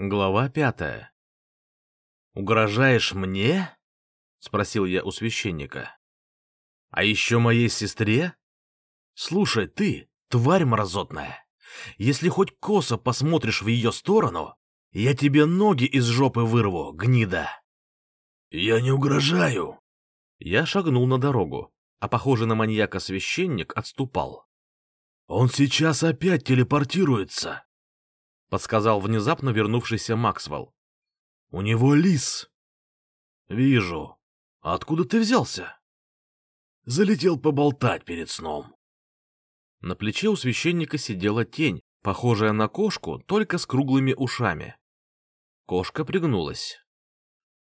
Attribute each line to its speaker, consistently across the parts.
Speaker 1: Глава пятая. «Угрожаешь мне?» — спросил я у священника. «А еще моей сестре? Слушай, ты, тварь мразотная, если хоть косо посмотришь в ее сторону, я тебе ноги из жопы вырву, гнида!»
Speaker 2: «Я не угрожаю!»
Speaker 1: Я шагнул на дорогу, а похожий на маньяка священник отступал.
Speaker 2: «Он сейчас опять телепортируется!»
Speaker 1: — подсказал внезапно вернувшийся Максвелл.
Speaker 2: «У него лис!»
Speaker 1: «Вижу. А откуда ты взялся?»
Speaker 2: «Залетел поболтать перед сном».
Speaker 1: На плече у священника сидела тень, похожая на кошку, только с круглыми ушами. Кошка пригнулась.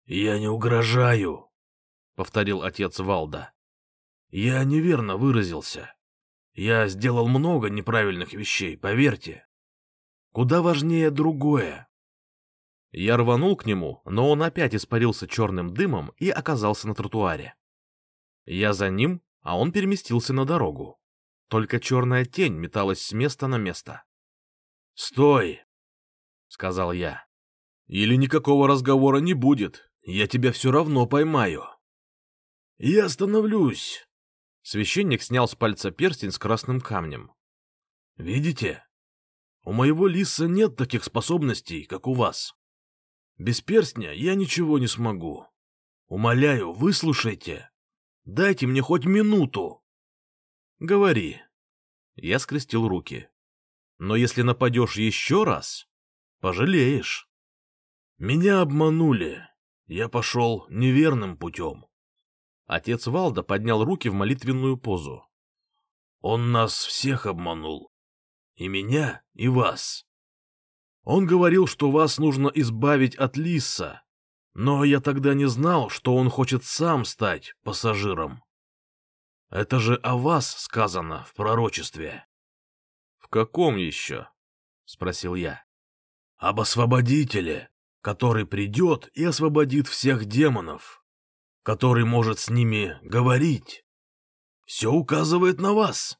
Speaker 2: «Я не угрожаю», — повторил отец Валда. «Я неверно выразился. Я сделал много неправильных вещей, поверьте. Куда важнее другое.
Speaker 1: Я рванул к нему, но он опять испарился черным дымом и оказался на тротуаре. Я за ним, а он переместился на дорогу. Только черная тень металась с места на место.
Speaker 2: «Стой!» — сказал я. «Или никакого разговора не будет, я тебя все равно поймаю». «Я остановлюсь!»
Speaker 1: Священник снял с пальца перстень с красным камнем.
Speaker 2: «Видите? У моего лиса нет таких способностей, как у вас. Без перстня я ничего не смогу. Умоляю, выслушайте. Дайте мне хоть минуту.
Speaker 1: Говори. Я скрестил руки. Но если нападешь еще раз, пожалеешь.
Speaker 2: Меня обманули. Я пошел неверным путем.
Speaker 1: Отец Валда поднял руки в молитвенную позу.
Speaker 2: Он нас всех обманул. И меня, и вас. Он говорил, что вас нужно избавить от Лиса, но я тогда не знал, что он хочет сам стать пассажиром. Это же о вас сказано в пророчестве.
Speaker 1: — В каком еще? — спросил я.
Speaker 2: — Об освободителе, который придет и освободит всех демонов, который может с ними говорить. Все указывает на вас.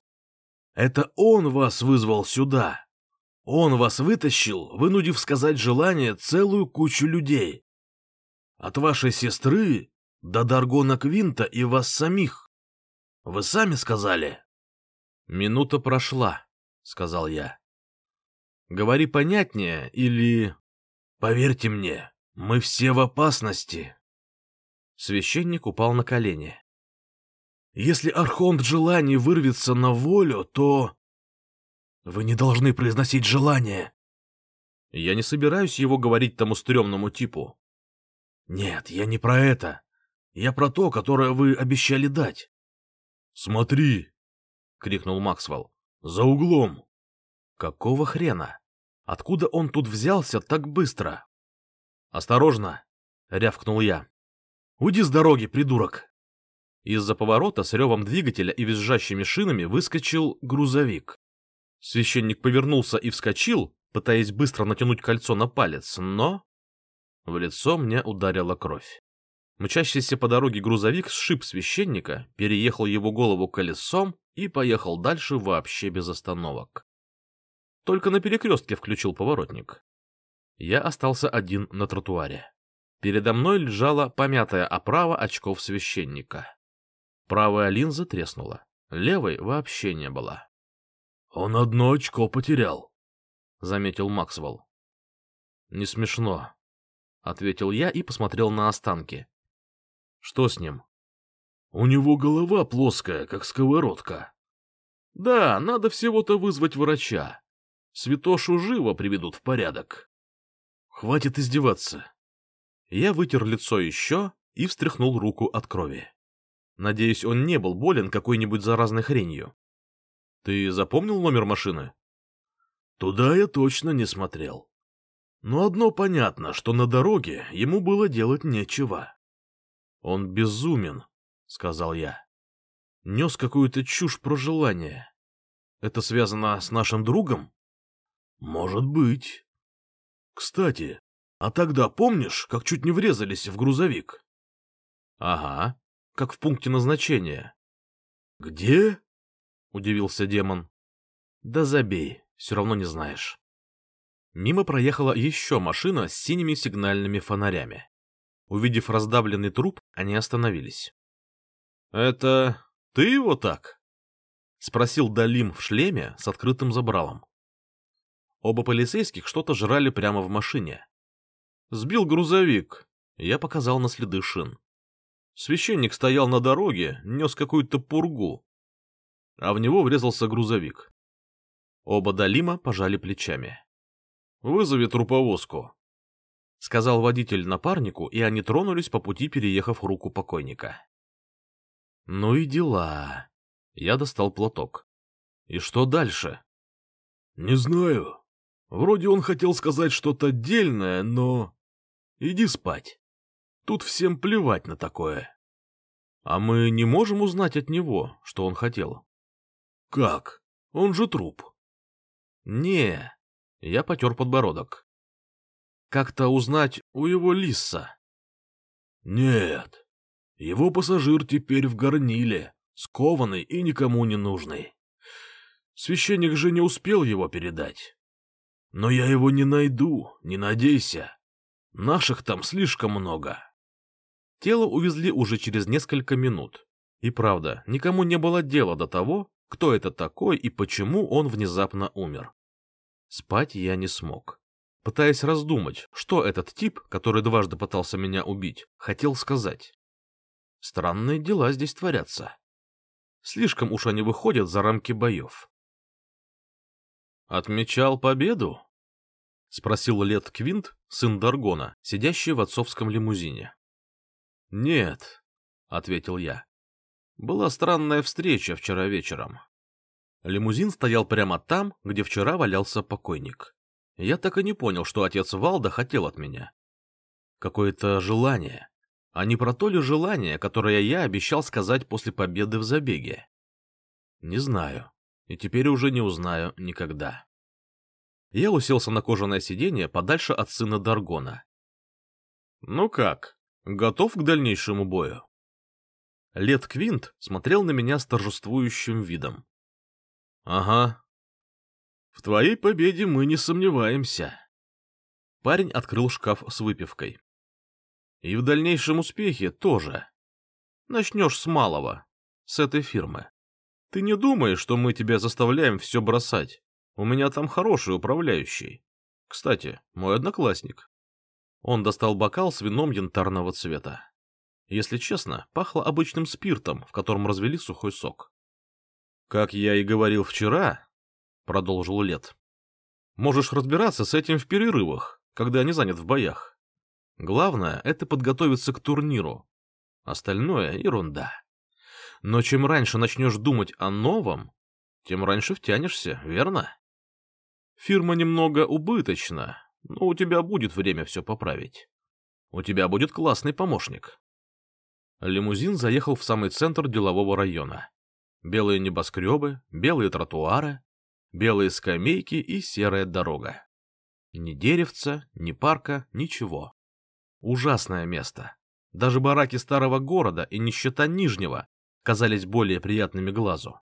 Speaker 2: Это он вас вызвал сюда. Он вас вытащил, вынудив сказать желание целую кучу людей. От вашей сестры до Даргона Квинта и вас самих. Вы сами сказали.
Speaker 1: Минута прошла, сказал я. Говори понятнее или...
Speaker 2: Поверьте мне, мы все в опасности.
Speaker 1: Священник упал на колени.
Speaker 2: Если Архонт желаний вырвется на волю, то... Вы не должны произносить желание.
Speaker 1: Я не собираюсь его говорить тому стрёмному типу.
Speaker 2: Нет, я не про это. Я про то, которое вы обещали дать. Смотри, — крикнул Максвелл, — за углом.
Speaker 1: Какого хрена? Откуда он тут взялся так быстро? Осторожно, — рявкнул я.
Speaker 2: Уйди с дороги, придурок.
Speaker 1: Из-за поворота с ревом двигателя и визжащими шинами выскочил грузовик. Священник повернулся и вскочил, пытаясь быстро натянуть кольцо на палец, но... В лицо мне ударила кровь. Мчащийся по дороге грузовик сшиб священника, переехал его голову колесом и поехал дальше вообще без остановок. Только на перекрестке включил поворотник. Я остался один на тротуаре. Передо мной лежала помятая оправа очков священника. Правая линза треснула, левой вообще не было.
Speaker 2: — Он одно очко потерял, —
Speaker 1: заметил Максвелл. — Не смешно, — ответил я и посмотрел на останки. — Что с ним?
Speaker 2: — У него голова плоская, как сковородка.
Speaker 1: — Да, надо всего-то вызвать врача. Святошу живо приведут в порядок.
Speaker 2: — Хватит издеваться.
Speaker 1: Я вытер лицо еще и встряхнул руку от крови. Надеюсь, он не был болен какой-нибудь заразной хренью. Ты запомнил номер машины?
Speaker 2: Туда я точно не смотрел. Но одно понятно, что на дороге ему было делать нечего.
Speaker 1: Он безумен, сказал я. Нес какую-то чушь про желание. Это связано с нашим другом?
Speaker 2: Может быть. Кстати, а тогда помнишь, как чуть не врезались в грузовик?
Speaker 1: Ага как в пункте назначения.
Speaker 2: — Где?
Speaker 1: — удивился демон. — Да забей, все равно не знаешь. Мимо проехала еще машина с синими сигнальными фонарями. Увидев раздавленный труп, они остановились. — Это ты его так? — спросил Далим в шлеме с открытым забралом. Оба полицейских что-то жрали прямо в машине. Сбил грузовик. Я показал на следы шин. Священник стоял на дороге, нес какую-то пургу. А в него врезался грузовик. Оба Далима пожали плечами. «Вызови труповозку», — сказал водитель напарнику, и они тронулись по пути, переехав руку покойника. «Ну и дела». Я достал платок. «И что дальше?»
Speaker 2: «Не знаю. Вроде он хотел сказать что-то дельное, но... Иди спать. Тут всем плевать на такое».
Speaker 1: «А мы не можем узнать от него, что он хотел?»
Speaker 2: «Как? Он же труп».
Speaker 1: «Не». Я потер подбородок. «Как-то узнать у его лиса».
Speaker 2: «Нет. Его пассажир теперь в горниле, скованный и никому не нужный. Священник же не успел его передать. Но я его не найду, не надейся. Наших там слишком много».
Speaker 1: Тело увезли уже через несколько минут. И правда, никому не было дела до того, кто это такой и почему он внезапно умер. Спать я не смог. Пытаясь раздумать, что этот тип, который дважды пытался меня убить, хотел сказать. Странные дела здесь творятся. Слишком уж они выходят за рамки боев. «Отмечал победу?» — спросил Лет Квинт, сын Даргона, сидящий в отцовском лимузине. «Нет», — ответил я. «Была странная встреча вчера вечером. Лимузин стоял прямо там, где вчера валялся покойник. Я так и не понял, что отец Валда хотел от меня. Какое-то желание. А не про то ли желание, которое я обещал сказать после победы в забеге? Не знаю. И теперь уже не узнаю никогда. Я уселся на кожаное сиденье подальше от сына Даргона. «Ну как, готов к дальнейшему бою?» Лет Квинт смотрел на меня с торжествующим видом. Ага. В твоей победе мы не сомневаемся. Парень открыл шкаф с выпивкой. И в дальнейшем успехе тоже. Начнешь с малого, с этой фирмы. Ты не думаешь, что мы тебя заставляем все бросать? У меня там хороший управляющий. Кстати, мой одноклассник. Он достал бокал с вином янтарного цвета. Если честно, пахло обычным спиртом, в котором развели сухой сок. Как я и говорил вчера, продолжил Лет, можешь разбираться с этим в перерывах, когда не занят в боях. Главное — это подготовиться к турниру. Остальное — ерунда. Но чем раньше начнешь думать о новом, тем раньше втянешься, верно? Фирма немного убыточна, но у тебя будет время все поправить. У тебя будет классный помощник. Лимузин заехал в самый центр делового района. Белые небоскребы, белые тротуары, белые скамейки и серая дорога. Ни деревца, ни парка, ничего. Ужасное место. Даже бараки старого города и нищета Нижнего казались более приятными глазу.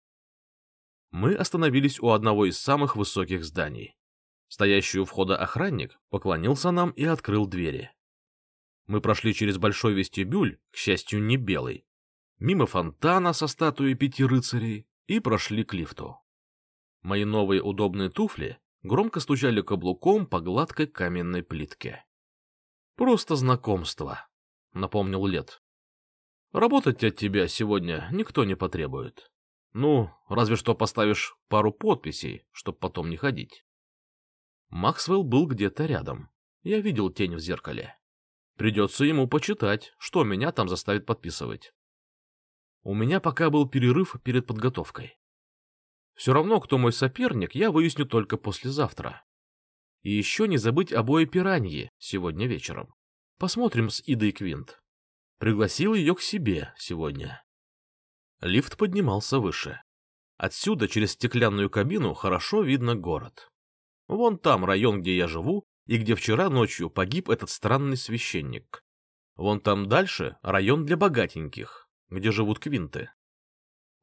Speaker 1: Мы остановились у одного из самых высоких зданий. Стоящий у входа охранник поклонился нам и открыл двери. Мы прошли через большой вестибюль, к счастью, не белый, мимо фонтана со статуей пяти рыцарей и прошли к лифту. Мои новые удобные туфли громко стучали каблуком по гладкой каменной плитке. «Просто знакомство», — напомнил Лет. «Работать от тебя сегодня никто не потребует. Ну, разве что поставишь пару подписей, чтоб потом не ходить». Максвелл был где-то рядом. Я видел тень в зеркале. Придется ему почитать, что меня там заставит подписывать. У меня пока был перерыв перед подготовкой. Все равно, кто мой соперник, я выясню только послезавтра. И еще не забыть о бое пираньи сегодня вечером. Посмотрим с Идой Квинт. Пригласил ее к себе сегодня. Лифт поднимался выше. Отсюда через стеклянную кабину хорошо видно город. Вон там район, где я живу, и где вчера ночью погиб этот странный священник. Вон там дальше район для богатеньких, где живут квинты.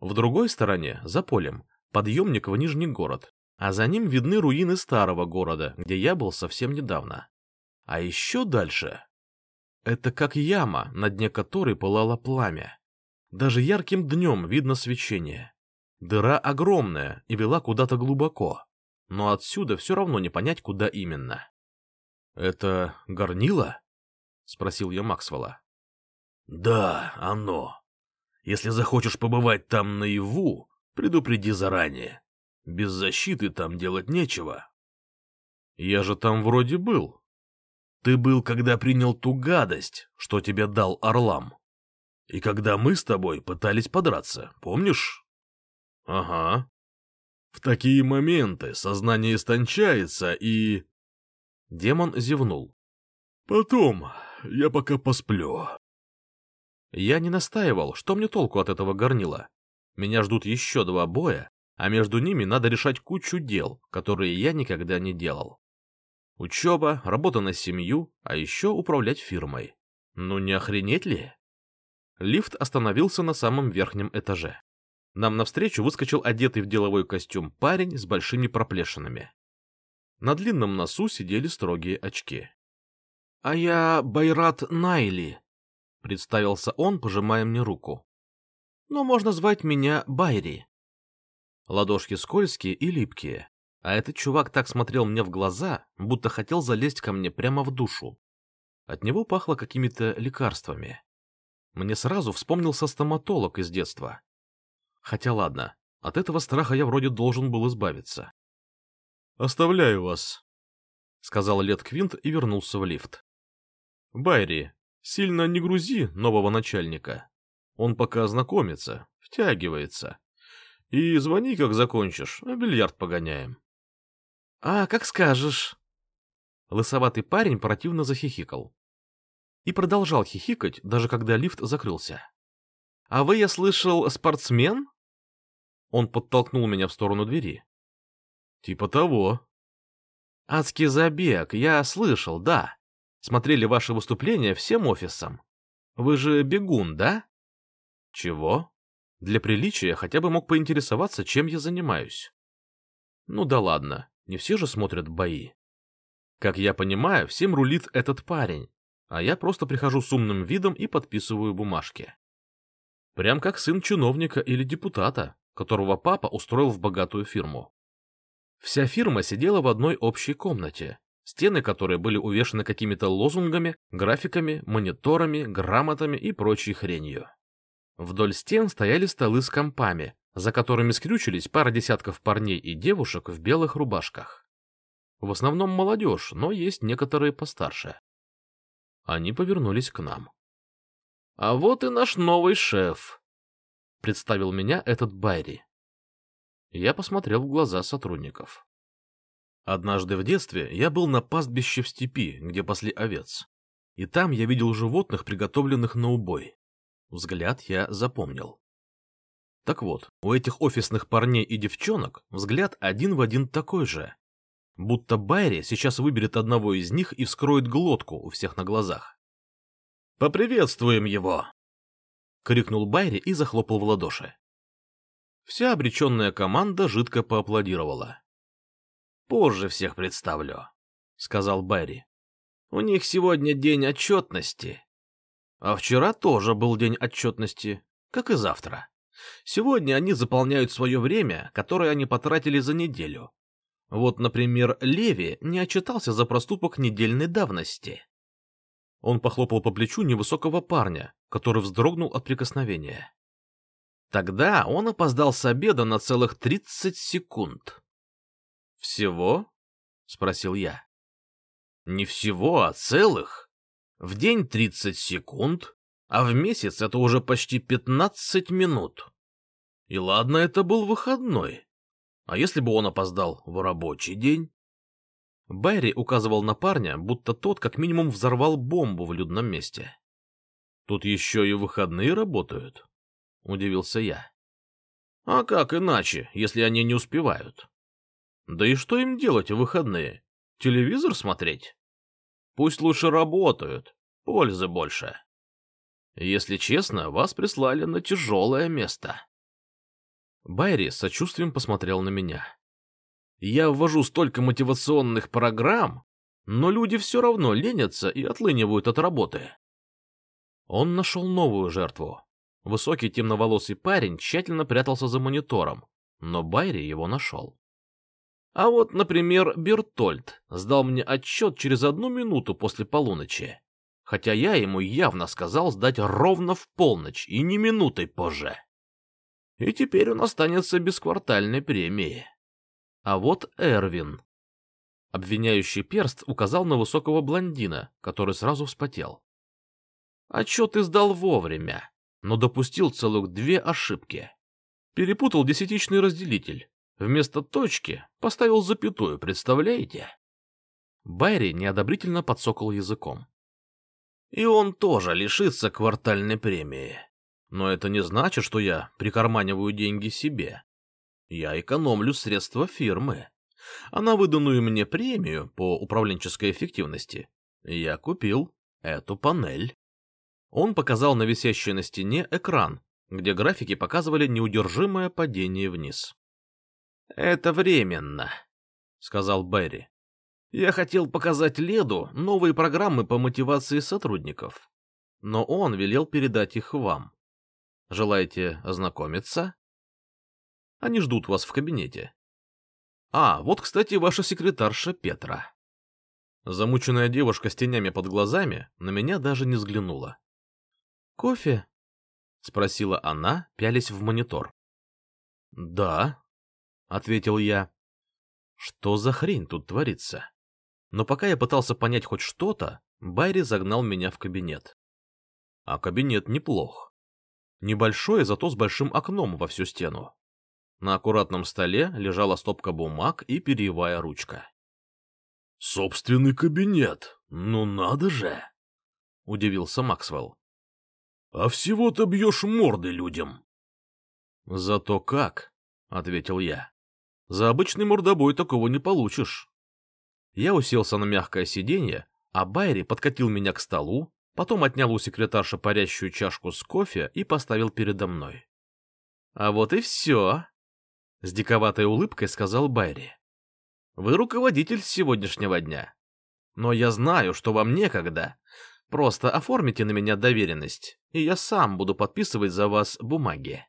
Speaker 1: В другой стороне, за полем, подъемник в Нижний город, а за ним видны руины старого города, где я был совсем недавно. А еще дальше... Это как яма, на дне которой пылало пламя. Даже ярким днем видно свечение. Дыра огромная и вела куда-то глубоко, но отсюда все равно не понять, куда именно. — Это горнило? — спросил я Максвелла.
Speaker 2: — Да, оно. Если захочешь побывать там наяву, предупреди заранее. Без защиты там делать нечего.
Speaker 1: — Я же там вроде был.
Speaker 2: Ты был, когда принял ту гадость, что тебе дал Орлам. И когда мы с тобой пытались подраться, помнишь?
Speaker 1: — Ага.
Speaker 2: В такие моменты сознание истончается и...
Speaker 1: Демон зевнул.
Speaker 2: Потом я пока посплю.
Speaker 1: Я не настаивал, что мне толку от этого горнила. Меня ждут еще два боя, а между ними надо решать кучу дел, которые я никогда не делал. Учеба, работа на семью, а еще управлять фирмой. Ну не охренеть ли? Лифт остановился на самом верхнем этаже. Нам навстречу выскочил одетый в деловой костюм парень с большими проплешинами. На длинном носу сидели строгие очки. — А я Байрат Найли, — представился он, пожимая мне руку. — Но можно звать меня Байри. Ладошки скользкие и липкие, а этот чувак так смотрел мне в глаза, будто хотел залезть ко мне прямо в душу. От него пахло какими-то лекарствами. Мне сразу вспомнился стоматолог из детства. Хотя ладно, от этого страха я вроде должен был избавиться. «Оставляю вас», — сказал Лет Квинт и вернулся в лифт. «Байри, сильно не грузи нового начальника. Он пока знакомится, втягивается. И звони, как закончишь, а бильярд погоняем». «А, как скажешь». Лысоватый парень противно захихикал. И продолжал хихикать, даже когда лифт закрылся. «А вы, я слышал, спортсмен?» Он подтолкнул меня в сторону двери. «Типа того». «Адский забег, я слышал, да. Смотрели ваши выступления всем офисом. Вы же бегун, да?» «Чего?» Для приличия хотя бы мог поинтересоваться, чем я занимаюсь. Ну да ладно, не все же смотрят бои. Как я понимаю, всем рулит этот парень, а я просто прихожу с умным видом и подписываю бумажки. Прям как сын чиновника или депутата, которого папа устроил в богатую фирму. Вся фирма сидела в одной общей комнате, стены которой были увешаны какими-то лозунгами, графиками, мониторами, грамотами и прочей хренью. Вдоль стен стояли столы с компами, за которыми скрючились пара десятков парней и девушек в белых рубашках. В основном молодежь, но есть некоторые постарше. Они повернулись к нам. А вот и наш новый шеф, — представил меня этот Байри. Я посмотрел в глаза сотрудников. Однажды в детстве я был на пастбище в степи, где пасли овец. И там я видел животных, приготовленных на убой. Взгляд я запомнил. Так вот, у этих офисных парней и девчонок взгляд один в один такой же. Будто Байри сейчас выберет одного из них и вскроет глотку у всех на глазах. «Поприветствуем его!» — крикнул Байри и захлопал в ладоши. Вся обреченная команда жидко поаплодировала. «Позже всех представлю», — сказал Байри. «У них сегодня день отчетности. А вчера тоже был день отчетности, как и завтра. Сегодня они заполняют свое время, которое они потратили за неделю. Вот, например, Леви не отчитался за проступок недельной давности. Он похлопал по плечу невысокого парня, который вздрогнул от прикосновения. Тогда он опоздал с обеда на целых тридцать секунд. «Всего?» — спросил я. «Не всего, а целых. В день тридцать секунд, а в месяц это уже почти пятнадцать минут. И ладно, это был выходной. А если бы он опоздал в рабочий день?» Байри указывал на парня, будто тот как минимум взорвал бомбу в людном месте. «Тут еще и выходные работают?» — удивился я. «А как иначе, если они не успевают? Да и что им делать в выходные? Телевизор смотреть? Пусть лучше работают, пользы больше. Если честно, вас прислали на тяжелое место». Байри с сочувствием посмотрел на меня. Я ввожу столько мотивационных программ, но люди все равно ленятся и отлынивают от работы. Он нашел новую жертву. Высокий темноволосый парень тщательно прятался за монитором, но Байри его нашел. А вот, например, Бертольд сдал мне отчет через одну минуту после полуночи, хотя я ему явно сказал сдать ровно в полночь и не минутой позже. И теперь он останется без квартальной премии. А вот Эрвин. Обвиняющий перст указал на высокого блондина, который сразу вспотел. Отчет издал вовремя, но допустил целых две ошибки. Перепутал десятичный разделитель. Вместо точки поставил запятую, представляете? Байри неодобрительно подсокал языком. И он тоже лишится квартальной премии. Но это не значит, что я прикарманиваю деньги себе. Я экономлю средства фирмы. А на выданную мне премию по управленческой эффективности я купил эту панель. Он показал на висящий на стене экран, где графики показывали неудержимое падение вниз. «Это временно», — сказал Берри. «Я хотел показать Леду новые программы по мотивации сотрудников, но он велел передать их вам. Желаете ознакомиться?» Они ждут вас в кабинете. А, вот, кстати, ваша секретарша Петра. Замученная девушка с тенями под глазами на меня даже не взглянула. «Кофе?» — спросила она, пялись в монитор. «Да», — ответил я. «Что за хрень тут творится?» Но пока я пытался понять хоть что-то, Байри загнал меня в кабинет. А кабинет неплох. Небольшой, зато с большим окном во всю стену. На аккуратном столе лежала стопка бумаг и перьевая ручка.
Speaker 2: «Собственный кабинет! Ну надо же!» — удивился Максвелл. «А всего-то бьешь морды людям!»
Speaker 1: «Зато как!» — ответил я. «За обычный мордобой такого не получишь». Я уселся на мягкое сиденье, а Байри подкатил меня к столу, потом отнял у секретарши парящую чашку с кофе и поставил передо мной. «А вот и все!» — с диковатой улыбкой сказал Байри. «Вы руководитель сегодняшнего дня. Но я знаю, что вам некогда. Просто оформите на меня доверенность, и я сам буду подписывать за вас бумаги.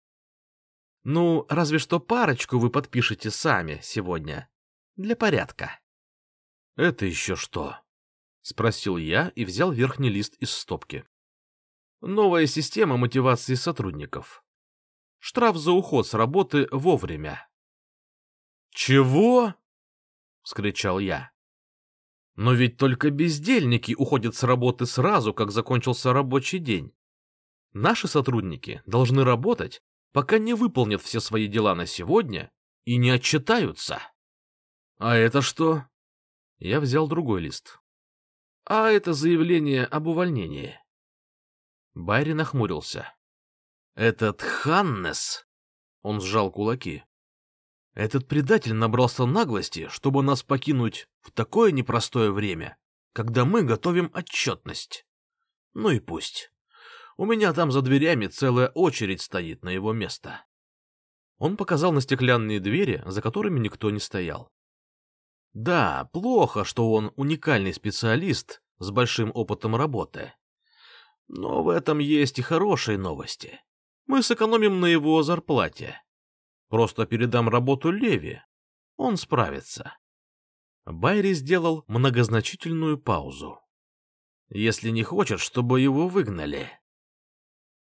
Speaker 1: Ну, разве что парочку вы подпишете сами сегодня. Для порядка». «Это еще что?» — спросил я и взял верхний лист из стопки. «Новая система мотивации сотрудников. Штраф за уход с работы вовремя. «Чего?» — вскричал я. «Но ведь только бездельники уходят с работы сразу, как закончился рабочий день. Наши сотрудники должны работать, пока не выполнят все свои дела на сегодня и не отчитаются». «А это что?» Я взял другой лист. «А это заявление об увольнении». Байри нахмурился. Этот Ханнес... Он сжал кулаки. Этот предатель набрался наглости, чтобы нас покинуть в такое непростое время, когда мы готовим отчетность. Ну и пусть. У меня там за дверями целая очередь стоит на его место. Он показал на стеклянные двери, за которыми никто не стоял. Да, плохо, что он уникальный специалист с большим опытом работы. Но в этом есть и хорошие новости мы сэкономим на его зарплате. Просто передам работу Леви. Он справится. Байри сделал многозначительную паузу. Если не хочет, чтобы его выгнали.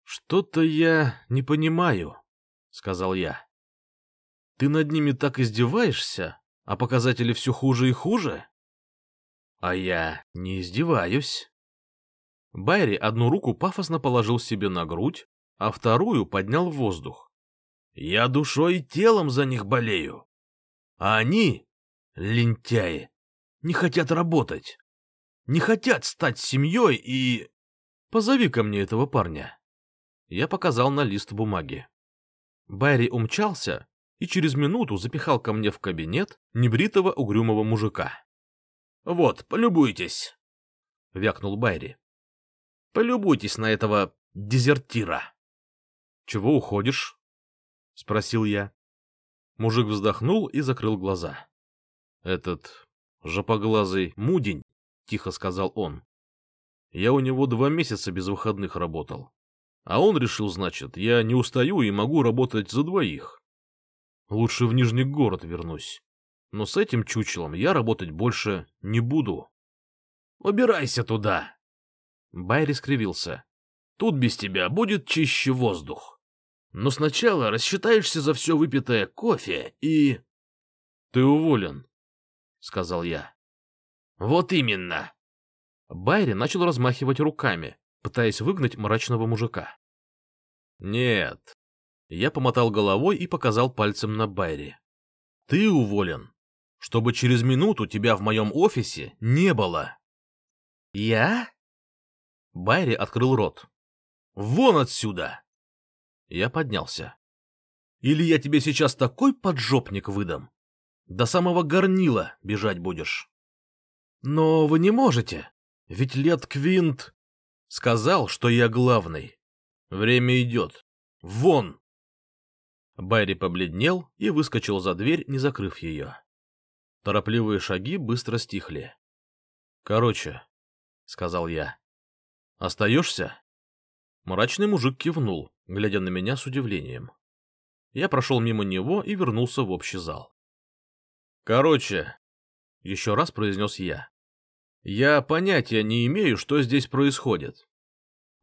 Speaker 1: Что-то я не понимаю, сказал я. Ты над ними так издеваешься, а показатели все хуже и хуже? А я не издеваюсь. Байри одну руку пафосно положил себе на грудь, а вторую поднял в воздух. Я душой и телом за них болею. А они, лентяи, не хотят работать. Не хотят стать семьей и... Позови ко мне этого парня. Я показал на лист бумаги. Байри умчался и через минуту запихал ко мне в кабинет небритого угрюмого мужика. — Вот, полюбуйтесь, — вякнул Байри. — Полюбуйтесь на этого дезертира. Чего уходишь? — спросил я. Мужик вздохнул и закрыл глаза. Этот жопоглазый мудень, — тихо сказал он. Я у него два месяца без выходных работал. А он решил, значит, я не устаю и могу работать за двоих. Лучше в Нижний город вернусь. Но с этим чучелом я работать больше не буду. Убирайся туда. Байри скривился. Тут без тебя будет чище воздух. Но сначала рассчитаешься за все выпитое кофе и... Ты уволен, сказал я. Вот именно. Байри начал размахивать руками, пытаясь выгнать мрачного мужика. Нет. Я помотал головой и показал пальцем на Байри. Ты уволен, чтобы через минуту тебя в моем офисе не было. Я? Байри открыл рот. Вон отсюда! Я поднялся. Или я тебе сейчас такой поджопник выдам. До самого горнила бежать будешь. Но вы не можете, ведь Лет Квинт сказал, что я главный. Время идет. Вон! Байри побледнел и выскочил за дверь, не закрыв ее. Торопливые шаги быстро стихли. — Короче, — сказал я, — остаешься? Мрачный мужик кивнул, глядя на меня с удивлением. Я прошел мимо него и вернулся в общий зал. — Короче, — еще раз произнес я, — я понятия не имею, что здесь происходит.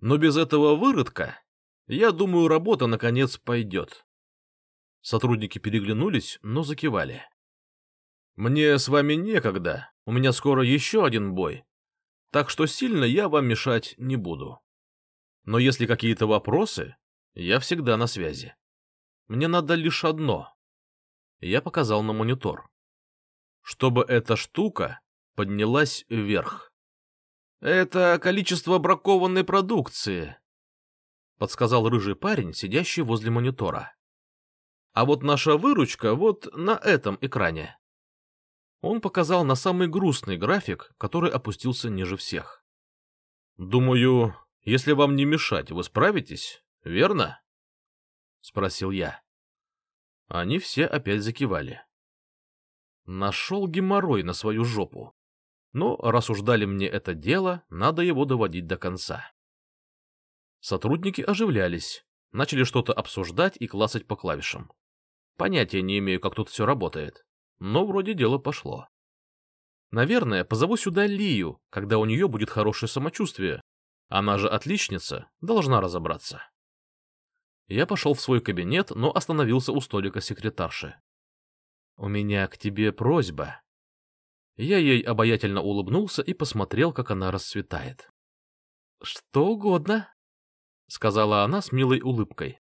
Speaker 1: Но без этого выродка, я думаю, работа наконец пойдет. Сотрудники переглянулись, но закивали. — Мне с вами некогда, у меня скоро еще один бой, так что сильно я вам мешать не буду. Но если какие-то вопросы, я всегда на связи. Мне надо лишь одно. Я показал на монитор. Чтобы эта штука поднялась вверх. Это количество бракованной продукции, подсказал рыжий парень, сидящий возле монитора. А вот наша выручка вот на этом экране. Он показал на самый грустный график, который опустился ниже всех. Думаю, если вам не мешать, вы справитесь, верно? — спросил я. Они все опять закивали. Нашел геморрой на свою жопу. Но раз уж дали мне это дело, надо его доводить до конца. Сотрудники оживлялись, начали что-то обсуждать и классать по клавишам. Понятия не имею, как тут все работает, но вроде дело пошло. Наверное, позову сюда Лию, когда у нее будет хорошее самочувствие, она же отличница, должна разобраться. Я пошел в свой кабинет, но остановился у столика секретарши. — У меня к тебе просьба. Я ей обаятельно улыбнулся и посмотрел, как она расцветает. — Что угодно, — сказала она с милой улыбкой.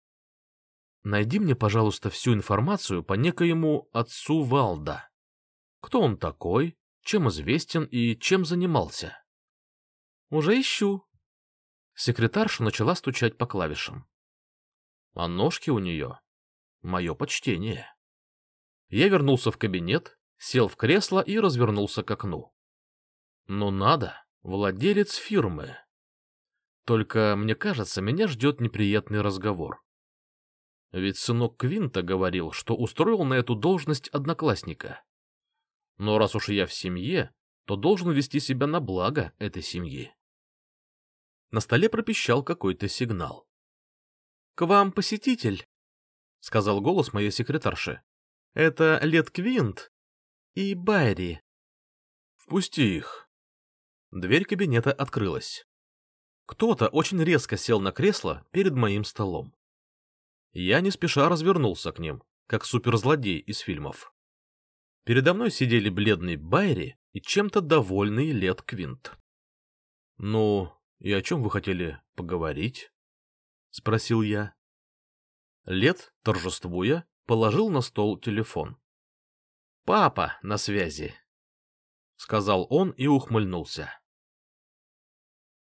Speaker 1: — Найди мне, пожалуйста, всю информацию по некоему отцу Валда. Кто он такой, чем известен и чем занимался? — Уже ищу, Секретарша начала стучать по клавишам. А ножки у нее — мое почтение. Я вернулся в кабинет, сел в кресло и развернулся к окну. Ну надо, владелец фирмы. Только, мне кажется, меня ждет неприятный разговор. Ведь сынок Квинта говорил, что устроил на эту должность одноклассника. Но раз уж я в семье, то должен вести себя на благо этой семьи. На столе пропищал какой-то сигнал. — К вам посетитель, — сказал голос моей секретарши. — Это Лет Квинт и Байри. — Впусти их. Дверь кабинета открылась. Кто-то очень резко сел на кресло перед моим столом. Я не спеша развернулся к ним, как суперзлодей из фильмов. Передо мной сидели бледный Байри и чем-то довольный Лет Квинт. Ну, «И о чем вы хотели поговорить?» — спросил я. Лет, торжествуя, положил на стол телефон. «Папа на связи», — сказал он и ухмыльнулся.